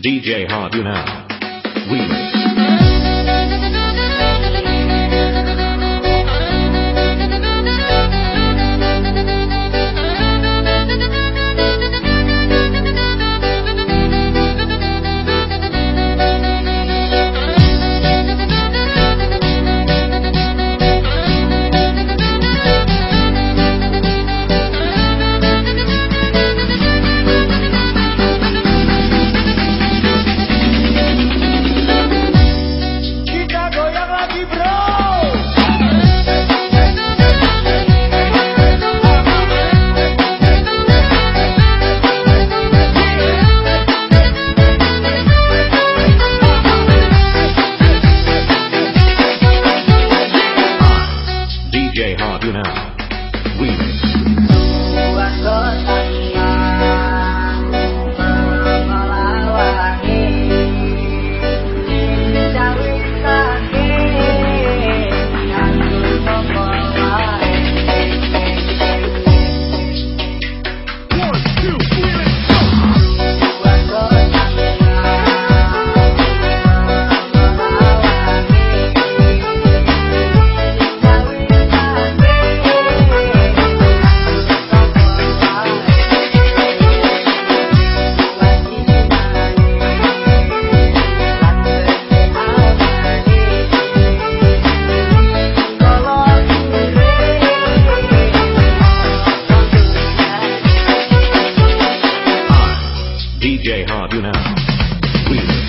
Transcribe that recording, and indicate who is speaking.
Speaker 1: DJ Hard You Now. Remix. DJ Hard You Now. Remix.